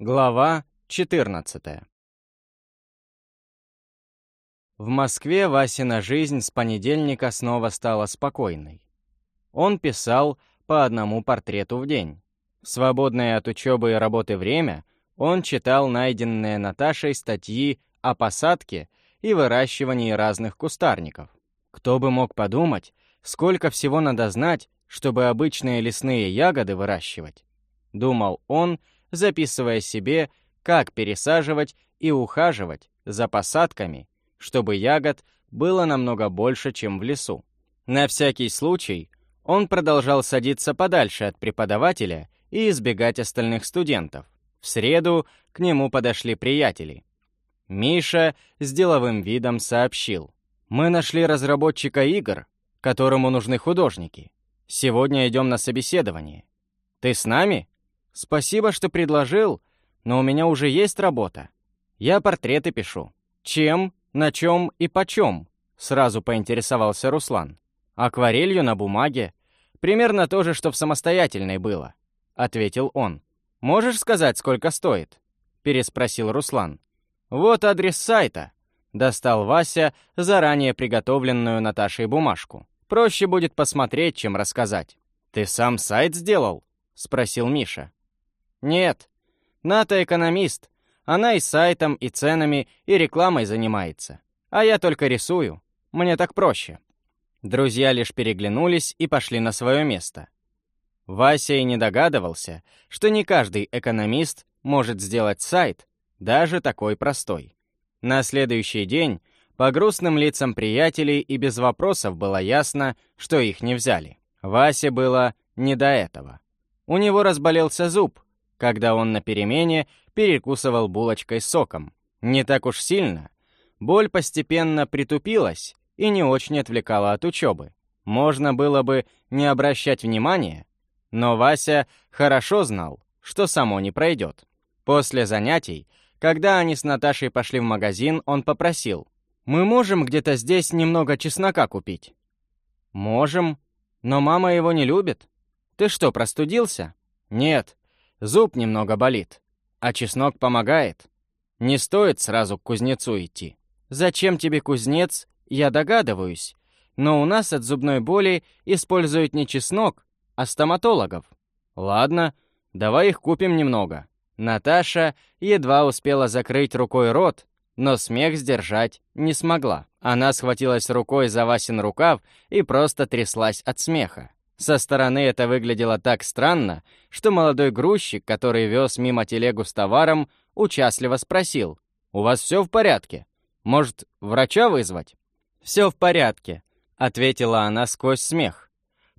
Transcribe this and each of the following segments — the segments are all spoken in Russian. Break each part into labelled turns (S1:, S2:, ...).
S1: Глава 14 В Москве Васина жизнь с понедельника снова стала спокойной. Он писал по одному портрету в день. В свободное от учебы и работы время он читал найденные Наташей статьи о посадке и выращивании разных кустарников. Кто бы мог подумать, сколько всего надо знать, чтобы обычные лесные ягоды выращивать, думал он, записывая себе, как пересаживать и ухаживать за посадками, чтобы ягод было намного больше, чем в лесу. На всякий случай он продолжал садиться подальше от преподавателя и избегать остальных студентов. В среду к нему подошли приятели. Миша с деловым видом сообщил. «Мы нашли разработчика игр, которому нужны художники. Сегодня идем на собеседование. Ты с нами?» «Спасибо, что предложил, но у меня уже есть работа. Я портреты пишу. Чем, на чем и почем?» Сразу поинтересовался Руслан. «Акварелью на бумаге. Примерно то же, что в самостоятельной было», — ответил он. «Можешь сказать, сколько стоит?» — переспросил Руслан. «Вот адрес сайта», — достал Вася заранее приготовленную Наташей бумажку. «Проще будет посмотреть, чем рассказать». «Ты сам сайт сделал?» — спросил Миша. Нет. Ната экономист. Она и сайтом, и ценами, и рекламой занимается. А я только рисую. Мне так проще. Друзья лишь переглянулись и пошли на свое место. Вася и не догадывался, что не каждый экономист может сделать сайт, даже такой простой. На следующий день по грустным лицам приятелей и без вопросов было ясно, что их не взяли. Васе было не до этого. У него разболелся зуб, когда он на перемене перекусывал булочкой с соком. Не так уж сильно. Боль постепенно притупилась и не очень отвлекала от учебы. Можно было бы не обращать внимания, но Вася хорошо знал, что само не пройдет. После занятий, когда они с Наташей пошли в магазин, он попросил, «Мы можем где-то здесь немного чеснока купить?» «Можем, но мама его не любит. Ты что, простудился?» «Нет, Зуб немного болит, а чеснок помогает. Не стоит сразу к кузнецу идти. Зачем тебе кузнец, я догадываюсь, но у нас от зубной боли используют не чеснок, а стоматологов. Ладно, давай их купим немного. Наташа едва успела закрыть рукой рот, но смех сдержать не смогла. Она схватилась рукой за Васин рукав и просто тряслась от смеха. Со стороны это выглядело так странно, что молодой грузчик, который вез мимо телегу с товаром, участливо спросил, «У вас все в порядке? Может, врача вызвать?» «Все в порядке», — ответила она сквозь смех.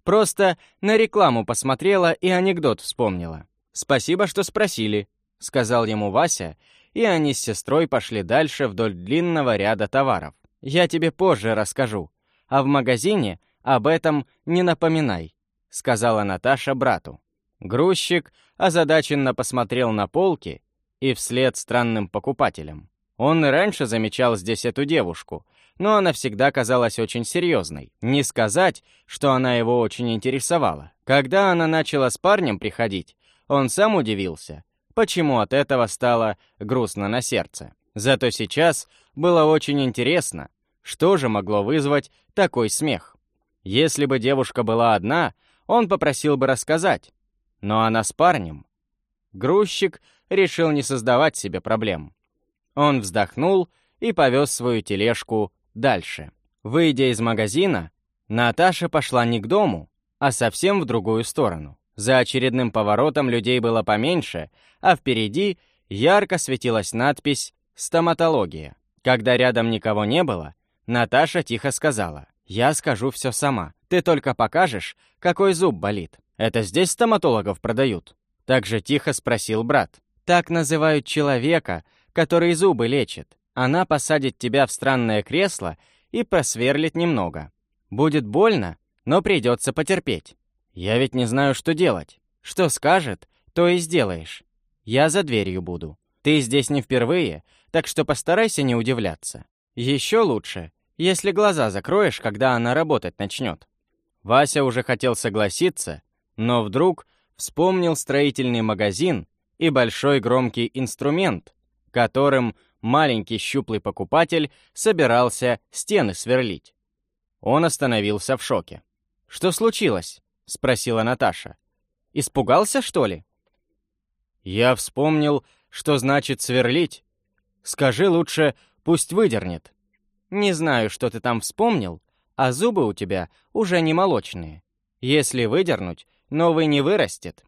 S1: «Просто на рекламу посмотрела и анекдот вспомнила. Спасибо, что спросили», — сказал ему Вася, и они с сестрой пошли дальше вдоль длинного ряда товаров. «Я тебе позже расскажу, а в магазине об этом не напоминай», — сказала Наташа брату. Грузчик озадаченно посмотрел на полки и вслед странным покупателям. Он и раньше замечал здесь эту девушку, но она всегда казалась очень серьезной. Не сказать, что она его очень интересовала. Когда она начала с парнем приходить, он сам удивился, почему от этого стало грустно на сердце. Зато сейчас было очень интересно, что же могло вызвать такой смех. Если бы девушка была одна, он попросил бы рассказать. Но она с парнем. Грузчик решил не создавать себе проблем. Он вздохнул и повез свою тележку дальше. Выйдя из магазина, Наташа пошла не к дому, а совсем в другую сторону. За очередным поворотом людей было поменьше, а впереди ярко светилась надпись «Стоматология». Когда рядом никого не было, Наташа тихо сказала «Я скажу все сама. Ты только покажешь, какой зуб болит. Это здесь стоматологов продают?» Так же тихо спросил брат. «Так называют человека, который зубы лечит. Она посадит тебя в странное кресло и просверлит немного. Будет больно, но придется потерпеть. Я ведь не знаю, что делать. Что скажет, то и сделаешь. Я за дверью буду. Ты здесь не впервые, так что постарайся не удивляться. Еще лучше, если глаза закроешь, когда она работать начнет. Вася уже хотел согласиться, но вдруг вспомнил строительный магазин, и большой громкий инструмент, которым маленький щуплый покупатель собирался стены сверлить. Он остановился в шоке. «Что случилось?» — спросила Наташа. «Испугался, что ли?» Я вспомнил, что значит сверлить. Скажи лучше, пусть выдернет. Не знаю, что ты там вспомнил, а зубы у тебя уже не молочные. Если выдернуть, новый не вырастет.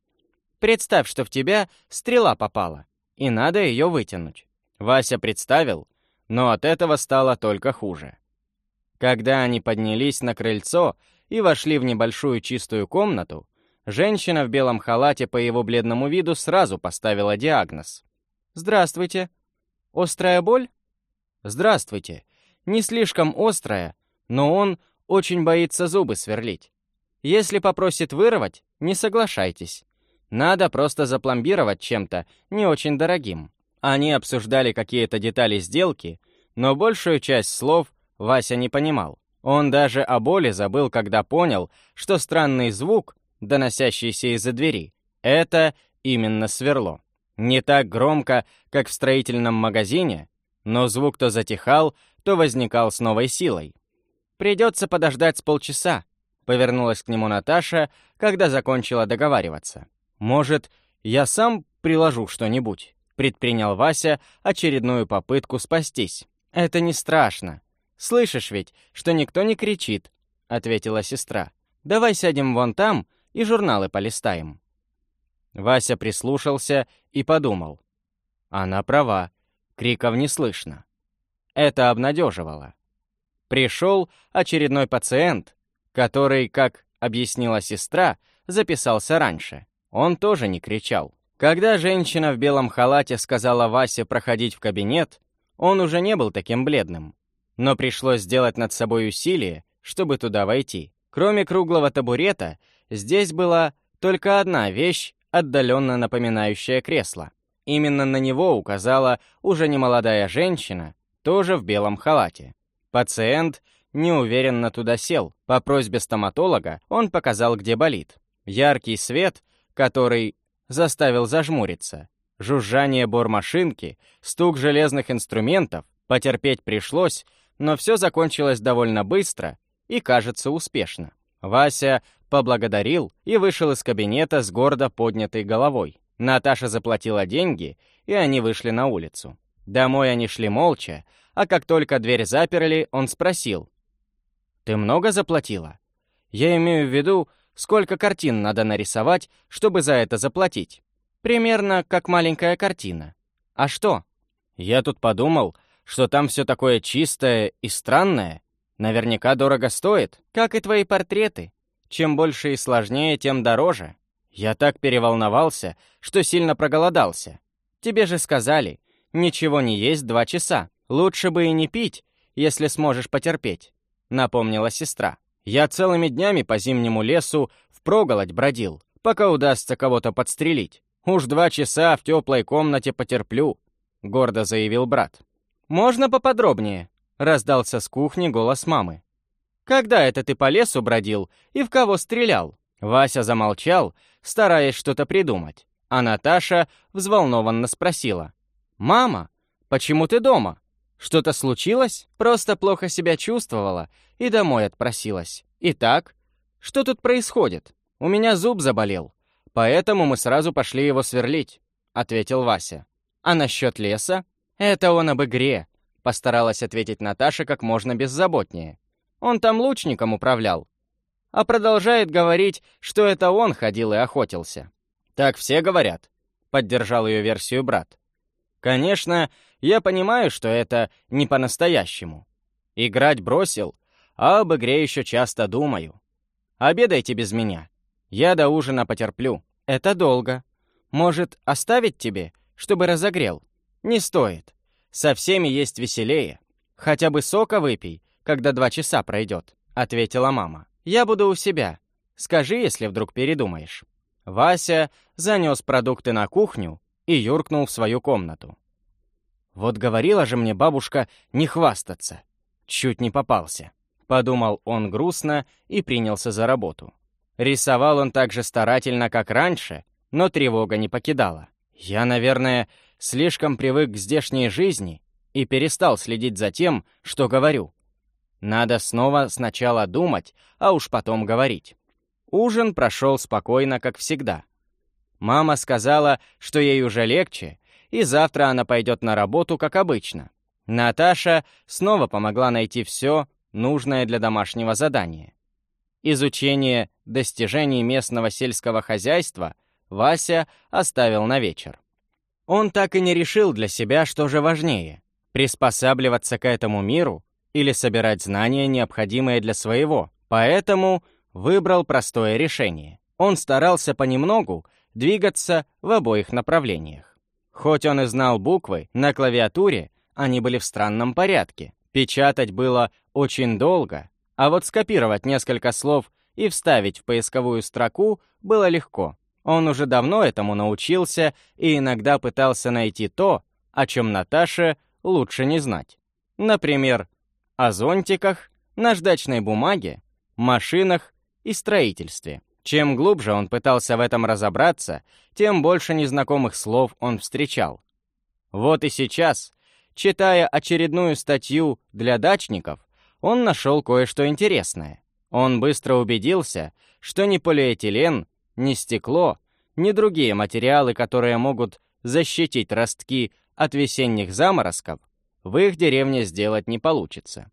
S1: Представь, что в тебя стрела попала, и надо ее вытянуть. Вася представил, но от этого стало только хуже. Когда они поднялись на крыльцо и вошли в небольшую чистую комнату, женщина в белом халате по его бледному виду сразу поставила диагноз. «Здравствуйте. Острая боль?» «Здравствуйте. Не слишком острая, но он очень боится зубы сверлить. Если попросит вырвать, не соглашайтесь. Надо просто запломбировать чем-то не очень дорогим». Они обсуждали какие-то детали сделки, но большую часть слов Вася не понимал. Он даже о боли забыл, когда понял, что странный звук, доносящийся из-за двери, это именно сверло. Не так громко, как в строительном магазине, но звук то затихал, то возникал с новой силой. «Придется подождать с полчаса», — повернулась к нему Наташа, когда закончила договариваться. «Может, я сам приложу что-нибудь?» — предпринял Вася очередную попытку спастись. «Это не страшно. «Слышишь ведь, что никто не кричит», — ответила сестра. «Давай сядем вон там и журналы полистаем». Вася прислушался и подумал. Она права, криков не слышно. Это обнадеживало. Пришел очередной пациент, который, как объяснила сестра, записался раньше. Он тоже не кричал. Когда женщина в белом халате сказала Васе проходить в кабинет, он уже не был таким бледным но пришлось сделать над собой усилие, чтобы туда войти. Кроме круглого табурета, здесь была только одна вещь, отдаленно напоминающая кресло. Именно на него указала уже немолодая женщина, тоже в белом халате. Пациент неуверенно туда сел. По просьбе стоматолога он показал, где болит. Яркий свет, который заставил зажмуриться. Жужжание бормашинки, стук железных инструментов. Потерпеть пришлось, но все закончилось довольно быстро и, кажется, успешно. Вася поблагодарил и вышел из кабинета с гордо поднятой головой. Наташа заплатила деньги, и они вышли на улицу. Домой они шли молча, а как только дверь заперли, он спросил. «Ты много заплатила?» «Я имею в виду, сколько картин надо нарисовать, чтобы за это заплатить?» «Примерно как маленькая картина». «А что?» «Я тут подумал, что там все такое чистое и странное, наверняка дорого стоит, как и твои портреты. Чем больше и сложнее, тем дороже. Я так переволновался, что сильно проголодался. Тебе же сказали, ничего не есть два часа. Лучше бы и не пить, если сможешь потерпеть», — напомнила сестра. «Я целыми днями по зимнему лесу впроголодь бродил, пока удастся кого-то подстрелить. Уж два часа в теплой комнате потерплю», — гордо заявил брат. «Можно поподробнее?» — раздался с кухни голос мамы. «Когда это ты по лесу бродил и в кого стрелял?» Вася замолчал, стараясь что-то придумать, а Наташа взволнованно спросила. «Мама, почему ты дома? Что-то случилось? Просто плохо себя чувствовала и домой отпросилась. Итак, что тут происходит? У меня зуб заболел, поэтому мы сразу пошли его сверлить», — ответил Вася. «А насчет леса?» «Это он об игре», — постаралась ответить Наташа как можно беззаботнее. «Он там лучником управлял». А продолжает говорить, что это он ходил и охотился. «Так все говорят», — поддержал ее версию брат. «Конечно, я понимаю, что это не по-настоящему. Играть бросил, а об игре еще часто думаю. Обедайте без меня. Я до ужина потерплю. Это долго. Может, оставить тебе, чтобы разогрел?» «Не стоит. Со всеми есть веселее. Хотя бы сока выпей, когда два часа пройдет», — ответила мама. «Я буду у себя. Скажи, если вдруг передумаешь». Вася занес продукты на кухню и юркнул в свою комнату. «Вот говорила же мне бабушка не хвастаться. Чуть не попался», — подумал он грустно и принялся за работу. Рисовал он так же старательно, как раньше, но тревога не покидала. Я, наверное, слишком привык к здешней жизни и перестал следить за тем, что говорю. Надо снова сначала думать, а уж потом говорить. Ужин прошел спокойно, как всегда. Мама сказала, что ей уже легче, и завтра она пойдет на работу, как обычно. Наташа снова помогла найти все, нужное для домашнего задания. Изучение достижений местного сельского хозяйства Вася оставил на вечер. Он так и не решил для себя, что же важнее — приспосабливаться к этому миру или собирать знания, необходимые для своего, поэтому выбрал простое решение. Он старался понемногу двигаться в обоих направлениях. Хоть он и знал буквы, на клавиатуре они были в странном порядке. Печатать было очень долго, а вот скопировать несколько слов и вставить в поисковую строку было легко. Он уже давно этому научился и иногда пытался найти то, о чем Наташе лучше не знать. Например, о зонтиках, наждачной бумаге, машинах и строительстве. Чем глубже он пытался в этом разобраться, тем больше незнакомых слов он встречал. Вот и сейчас, читая очередную статью для дачников, он нашел кое-что интересное. Он быстро убедился, что ни полиэтилен, ни стекло, ни другие материалы, которые могут защитить ростки от весенних заморозков, в их деревне сделать не получится.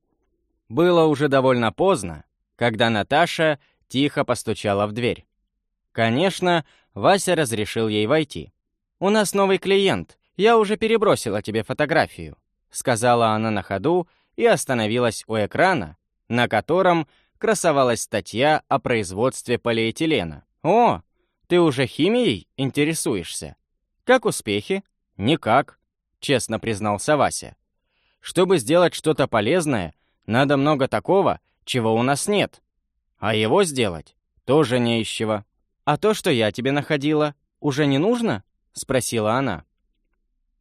S1: Было уже довольно поздно, когда Наташа тихо постучала в дверь. Конечно, Вася разрешил ей войти. «У нас новый клиент, я уже перебросила тебе фотографию», сказала она на ходу и остановилась у экрана, на котором красовалась статья о производстве полиэтилена. «О, ты уже химией интересуешься? Как успехи?» «Никак», — честно признался Вася. «Чтобы сделать что-то полезное, надо много такого, чего у нас нет. А его сделать тоже не из чего. А то, что я тебе находила, уже не нужно?» — спросила она.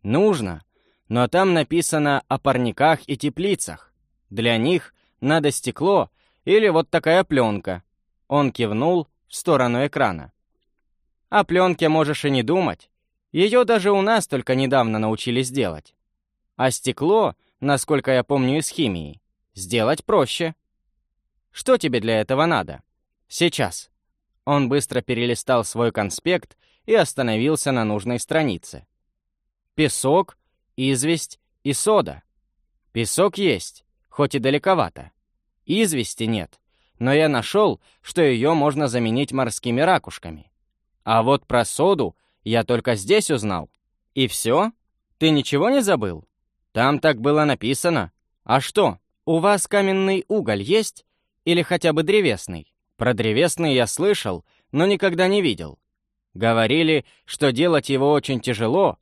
S1: «Нужно, но там написано о парниках и теплицах. Для них надо стекло или вот такая пленка. Он кивнул в сторону экрана. О пленке можешь и не думать. Ее даже у нас только недавно научились делать. А стекло, насколько я помню из химии, сделать проще. Что тебе для этого надо? Сейчас. Он быстро перелистал свой конспект и остановился на нужной странице. Песок, известь и сода. Песок есть, хоть и далековато. Извести нет, но я нашел, что ее можно заменить морскими ракушками. А вот про соду я только здесь узнал. И все? Ты ничего не забыл? Там так было написано. А что, у вас каменный уголь есть? Или хотя бы древесный? Про древесный я слышал, но никогда не видел. Говорили, что делать его очень тяжело,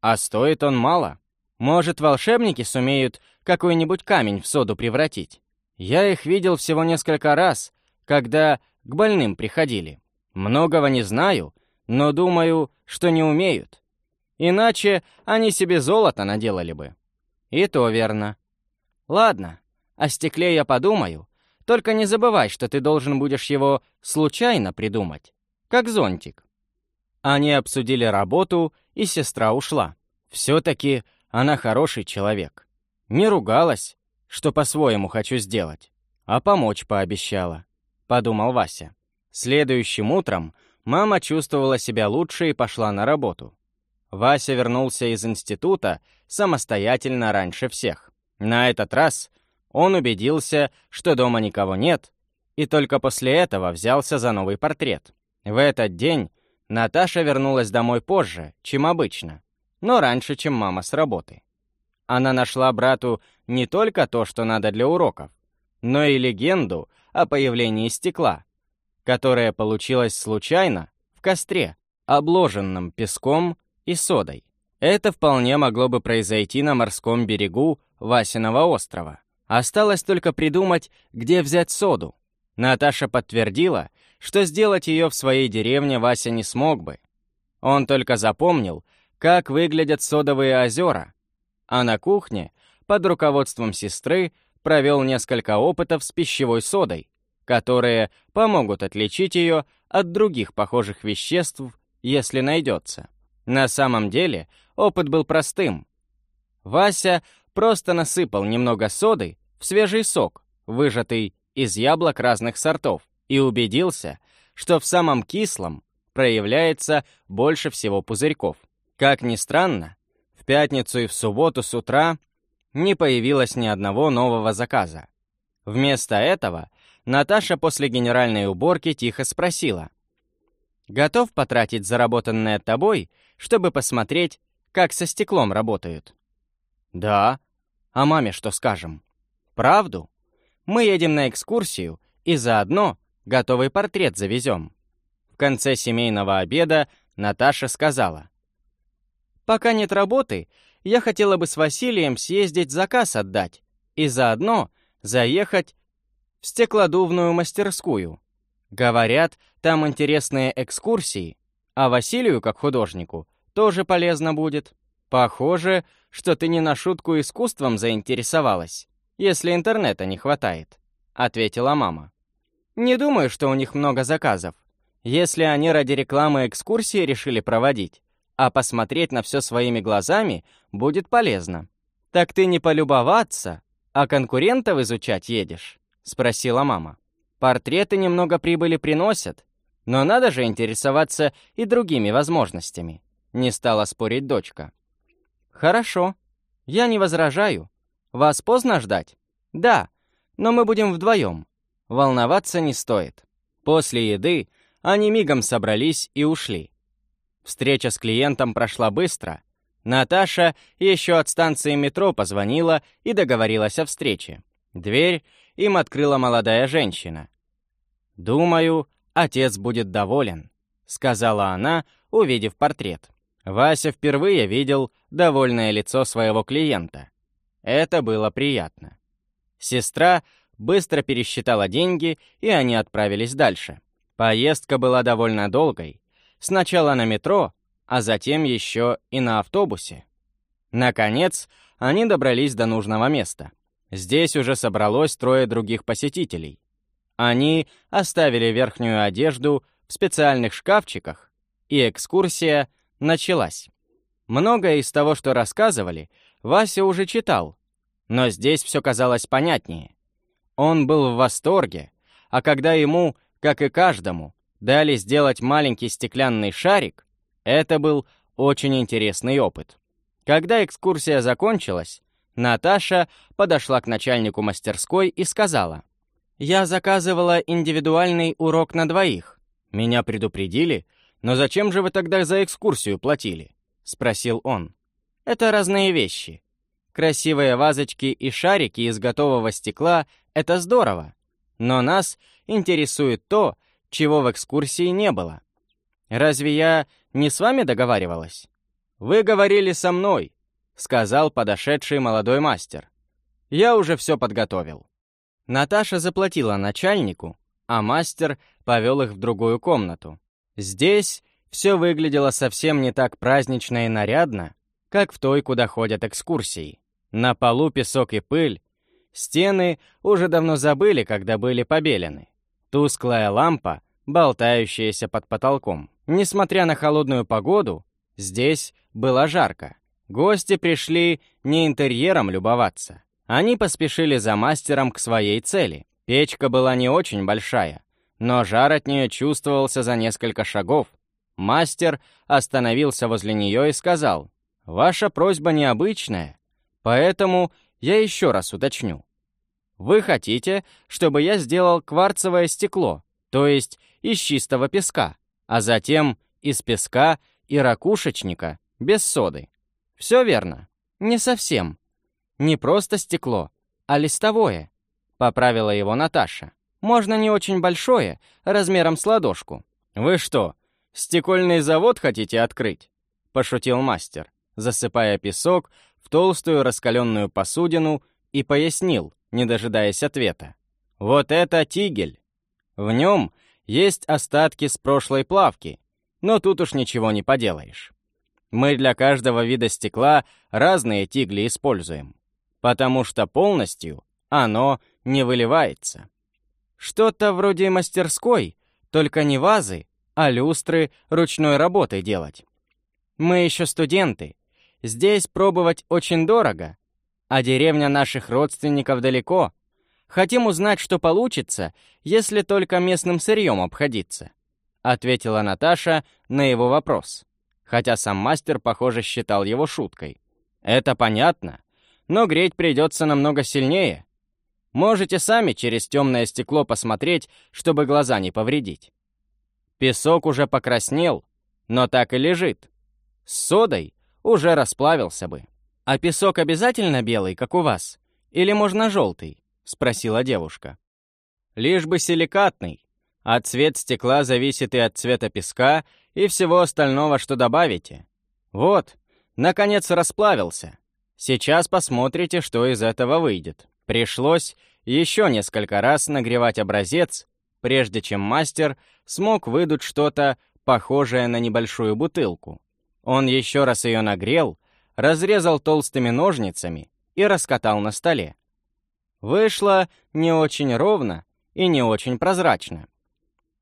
S1: а стоит он мало. Может, волшебники сумеют какой-нибудь камень в соду превратить? Я их видел всего несколько раз, когда к больным приходили. Многого не знаю, но думаю, что не умеют. Иначе они себе золото наделали бы. И то верно. Ладно, о стекле я подумаю, только не забывай, что ты должен будешь его случайно придумать, как зонтик. Они обсудили работу, и сестра ушла. Все-таки она хороший человек. Не ругалась, что по-своему хочу сделать, а помочь пообещала, подумал Вася. Следующим утром мама чувствовала себя лучше и пошла на работу. Вася вернулся из института самостоятельно раньше всех. На этот раз он убедился, что дома никого нет, и только после этого взялся за новый портрет. В этот день Наташа вернулась домой позже, чем обычно, но раньше, чем мама с работы. Она нашла брату не только то, что надо для уроков, но и легенду о появлении стекла, которая получилась случайно в костре, обложенном песком и содой. Это вполне могло бы произойти на морском берегу Васиного острова. Осталось только придумать, где взять соду. Наташа подтвердила, что сделать ее в своей деревне Вася не смог бы. Он только запомнил, как выглядят содовые озера, а на кухне, под руководством сестры, провел несколько опытов с пищевой содой, которые помогут отличить ее от других похожих веществ, если найдется. На самом деле опыт был простым. Вася просто насыпал немного соды в свежий сок, выжатый из яблок разных сортов, и убедился, что в самом кислом проявляется больше всего пузырьков. Как ни странно, в пятницу и в субботу с утра не появилось ни одного нового заказа. Вместо этого Наташа после генеральной уборки тихо спросила. «Готов потратить заработанное тобой, чтобы посмотреть, как со стеклом работают?» «Да. А маме что скажем?» «Правду? Мы едем на экскурсию и заодно готовый портрет завезем». В конце семейного обеда Наташа сказала. «Пока нет работы, я хотела бы с Василием съездить заказ отдать и заодно заехать в стеклодувную мастерскую. Говорят, там интересные экскурсии, а Василию, как художнику, тоже полезно будет. Похоже, что ты не на шутку искусством заинтересовалась, если интернета не хватает», — ответила мама. «Не думаю, что у них много заказов. Если они ради рекламы экскурсии решили проводить, а посмотреть на все своими глазами будет полезно. «Так ты не полюбоваться, а конкурентов изучать едешь?» — спросила мама. «Портреты немного прибыли приносят, но надо же интересоваться и другими возможностями», — не стала спорить дочка. «Хорошо, я не возражаю. Вас поздно ждать?» «Да, но мы будем вдвоем. Волноваться не стоит». После еды они мигом собрались и ушли. Встреча с клиентом прошла быстро. Наташа еще от станции метро позвонила и договорилась о встрече. Дверь им открыла молодая женщина. «Думаю, отец будет доволен», — сказала она, увидев портрет. Вася впервые видел довольное лицо своего клиента. Это было приятно. Сестра быстро пересчитала деньги, и они отправились дальше. Поездка была довольно долгой, Сначала на метро, а затем еще и на автобусе. Наконец, они добрались до нужного места. Здесь уже собралось трое других посетителей. Они оставили верхнюю одежду в специальных шкафчиках, и экскурсия началась. Многое из того, что рассказывали, Вася уже читал, но здесь все казалось понятнее. Он был в восторге, а когда ему, как и каждому, дали сделать маленький стеклянный шарик, это был очень интересный опыт. Когда экскурсия закончилась, Наташа подошла к начальнику мастерской и сказала, «Я заказывала индивидуальный урок на двоих. Меня предупредили, но зачем же вы тогда за экскурсию платили?» — спросил он. «Это разные вещи. Красивые вазочки и шарики из готового стекла — это здорово. Но нас интересует то, чего в экскурсии не было. Разве я не с вами договаривалась? Вы говорили со мной, сказал подошедший молодой мастер. Я уже все подготовил. Наташа заплатила начальнику, а мастер повел их в другую комнату. Здесь все выглядело совсем не так празднично и нарядно, как в той, куда ходят экскурсии. На полу песок и пыль, стены уже давно забыли, когда были побелены. Тусклая лампа, болтающаяся под потолком. Несмотря на холодную погоду, здесь было жарко. Гости пришли не интерьером любоваться. Они поспешили за мастером к своей цели. Печка была не очень большая, но жар от нее чувствовался за несколько шагов. Мастер остановился возле нее и сказал, «Ваша просьба необычная, поэтому я еще раз уточню. Вы хотите, чтобы я сделал кварцевое стекло, то есть из чистого песка, а затем из песка и ракушечника, без соды. Все верно? Не совсем. Не просто стекло, а листовое, поправила его Наташа. Можно не очень большое, размером с ладошку. Вы что, стекольный завод хотите открыть? Пошутил мастер, засыпая песок в толстую раскаленную посудину и пояснил, не дожидаясь ответа. «Вот это тигель. В нем есть остатки с прошлой плавки, но тут уж ничего не поделаешь. Мы для каждого вида стекла разные тигли используем, потому что полностью оно не выливается. Что-то вроде мастерской, только не вазы, а люстры ручной работы делать. Мы еще студенты. Здесь пробовать очень дорого, а деревня наших родственников далеко. Хотим узнать, что получится, если только местным сырьем обходиться», — ответила Наташа на его вопрос, хотя сам мастер, похоже, считал его шуткой. «Это понятно, но греть придется намного сильнее. Можете сами через темное стекло посмотреть, чтобы глаза не повредить. Песок уже покраснел, но так и лежит. С содой уже расплавился бы. А песок обязательно белый, как у вас? Или можно желтый? Спросила девушка. Лишь бы силикатный. А цвет стекла зависит и от цвета песка, и всего остального, что добавите. Вот, наконец расплавился. Сейчас посмотрите, что из этого выйдет. Пришлось еще несколько раз нагревать образец, прежде чем мастер смог выдуть что-то похожее на небольшую бутылку. Он еще раз ее нагрел, разрезал толстыми ножницами и раскатал на столе. Вышло не очень ровно и не очень прозрачно.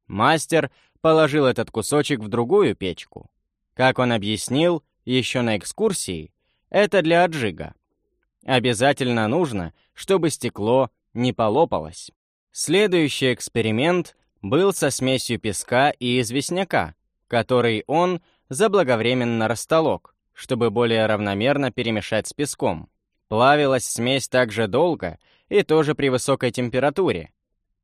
S1: Мастер положил этот кусочек в другую печку. Как он объяснил еще на экскурсии, это для отжига. Обязательно нужно, чтобы стекло не полопалось. Следующий эксперимент был со смесью песка и известняка, который он заблаговременно растолок, чтобы более равномерно перемешать с песком. Плавилась смесь также долго и тоже при высокой температуре.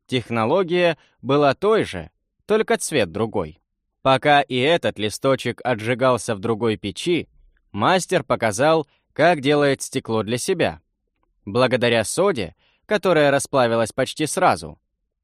S1: Технология была той же, только цвет другой. Пока и этот листочек отжигался в другой печи, мастер показал, как делает стекло для себя. Благодаря соде, которая расплавилась почти сразу,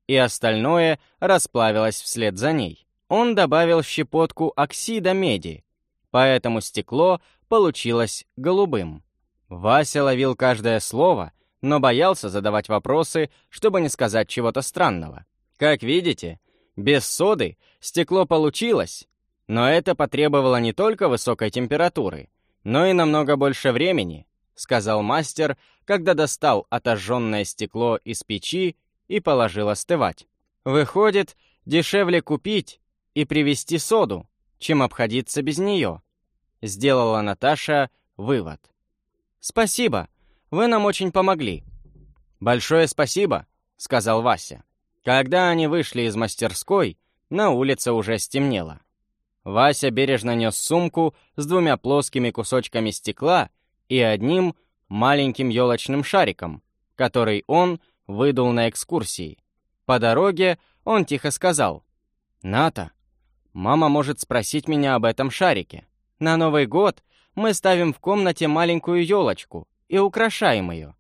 S1: и остальное расплавилось вслед за ней. Он добавил щепотку оксида меди, поэтому стекло получилось голубым. Вася ловил каждое слово, но боялся задавать вопросы, чтобы не сказать чего-то странного. Как видите, без соды стекло получилось, но это потребовало не только высокой температуры, но и намного больше времени, сказал мастер, когда достал отожженное стекло из печи и положил остывать. Выходит, дешевле купить и привезти соду, чем обходиться без нее, сделала Наташа вывод. Спасибо, вы нам очень помогли. Большое спасибо, сказал Вася. Когда они вышли из мастерской, на улице уже стемнело. Вася бережно нес сумку с двумя плоскими кусочками стекла и одним маленьким елочным шариком, который он выдул на экскурсии. По дороге он тихо сказал, «Ната, мама может спросить меня об этом шарике. На Новый год мы ставим в комнате маленькую елочку и украшаем ее.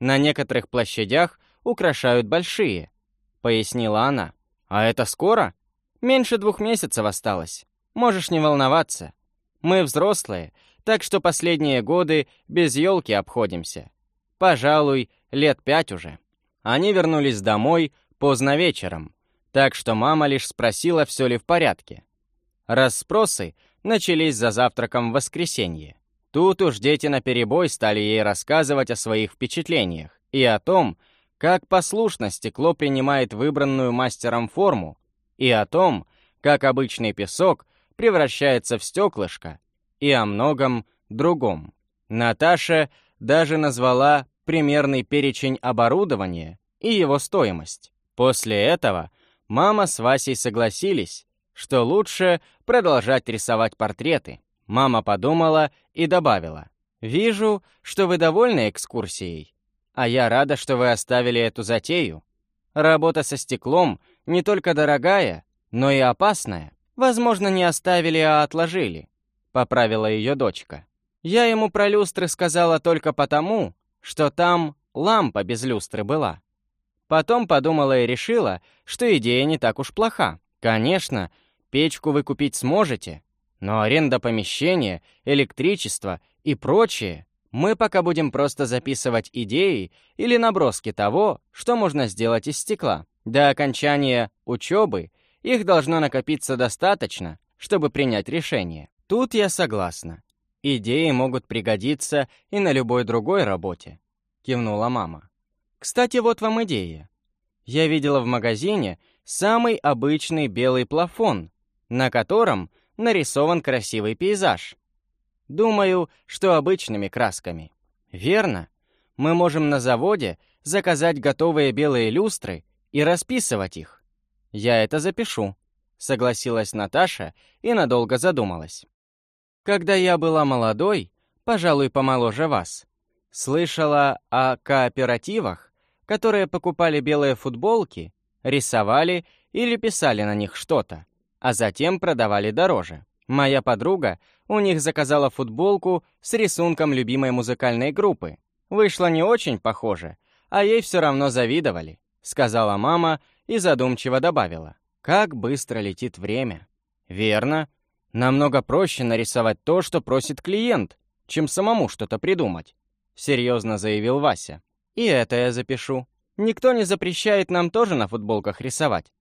S1: На некоторых площадях украшают большие», — пояснила она. «А это скоро? Меньше двух месяцев осталось». Можешь не волноваться. Мы взрослые, так что последние годы без елки обходимся. Пожалуй, лет пять уже. Они вернулись домой поздно вечером, так что мама лишь спросила, все ли в порядке. Расспросы начались за завтраком в воскресенье. Тут уж дети наперебой стали ей рассказывать о своих впечатлениях и о том, как послушно стекло принимает выбранную мастером форму, и о том, как обычный песок превращается в стеклышко и о многом другом. Наташа даже назвала примерный перечень оборудования и его стоимость. После этого мама с Васей согласились, что лучше продолжать рисовать портреты. Мама подумала и добавила, «Вижу, что вы довольны экскурсией, а я рада, что вы оставили эту затею. Работа со стеклом не только дорогая, но и опасная. Возможно, не оставили, а отложили», — поправила ее дочка. «Я ему про люстры сказала только потому, что там лампа без люстры была. Потом подумала и решила, что идея не так уж плоха. Конечно, печку вы купить сможете, но аренда помещения, электричество и прочее мы пока будем просто записывать идеи или наброски того, что можно сделать из стекла. До окончания учебы их должно накопиться достаточно, чтобы принять решение. Тут я согласна. Идеи могут пригодиться и на любой другой работе, кивнула мама. Кстати, вот вам идея. Я видела в магазине самый обычный белый плафон, на котором нарисован красивый пейзаж. Думаю, что обычными красками. Верно. Мы можем на заводе заказать готовые белые люстры и расписывать их. Я это запишу, согласилась Наташа и надолго задумалась. Когда я была молодой, пожалуй, помоложе вас, слышала о кооперативах, которые покупали белые футболки, рисовали или писали на них что-то, а затем продавали дороже. Моя подруга у них заказала футболку с рисунком любимой музыкальной группы. Вышло не очень похоже, а ей все равно завидовали, сказала мама и задумчиво добавила. Как быстро летит время. Верно. Намного проще нарисовать то, что просит клиент, чем самому что-то придумать, серьезно заявил Вася. И это я запишу. Никто не запрещает нам тоже на футболках рисовать.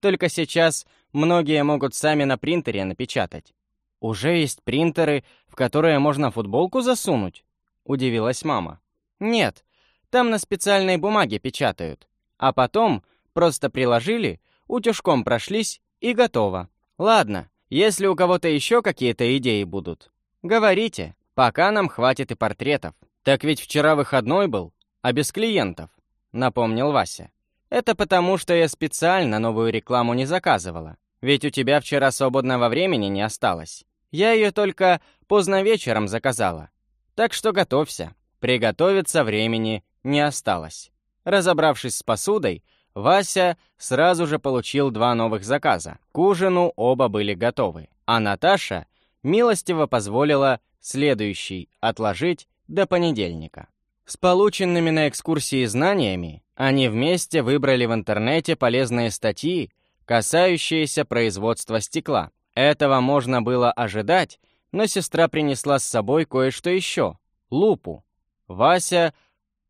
S1: Только сейчас многие могут сами на принтере напечатать. Уже есть принтеры, в которые можно футболку засунуть? Удивилась мама. Нет, там на специальной бумаге печатают. А потом просто приложили, утюжком прошлись и готово. Ладно, если у кого-то еще какие-то идеи будут, говорите, пока нам хватит и портретов. Так ведь вчера выходной был, а без клиентов, напомнил Вася. Это потому, что я специально новую рекламу не заказывала. Ведь у тебя вчера свободного времени не осталось. Я ее только поздно вечером заказала. Так что готовься. Приготовиться времени не осталось. Разобравшись с посудой, Вася сразу же получил два новых заказа. К ужину оба были готовы. А Наташа милостиво позволила следующий отложить до понедельника. С полученными на экскурсии знаниями они вместе выбрали в интернете полезные статьи, касающиеся производства стекла. Этого можно было ожидать, но сестра принесла с собой кое-что еще — лупу. Вася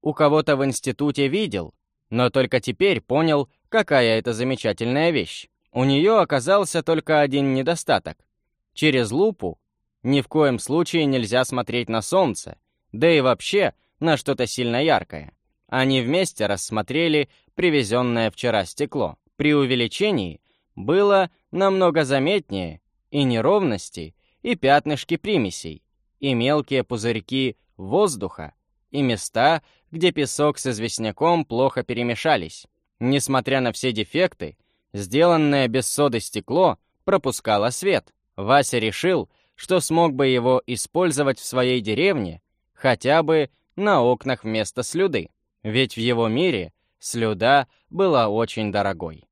S1: у кого-то в институте видел, но только теперь понял, какая это замечательная вещь. У нее оказался только один недостаток. Через лупу ни в коем случае нельзя смотреть на солнце, да и вообще на что-то сильно яркое. Они вместе рассмотрели привезенное вчера стекло. При увеличении было намного заметнее и неровности, и пятнышки примесей, и мелкие пузырьки воздуха, и места, где песок с известняком плохо перемешались. Несмотря на все дефекты, сделанное без соды стекло пропускало свет. Вася решил, что смог бы его использовать в своей деревне хотя бы на окнах вместо слюды, ведь в его мире слюда была очень дорогой.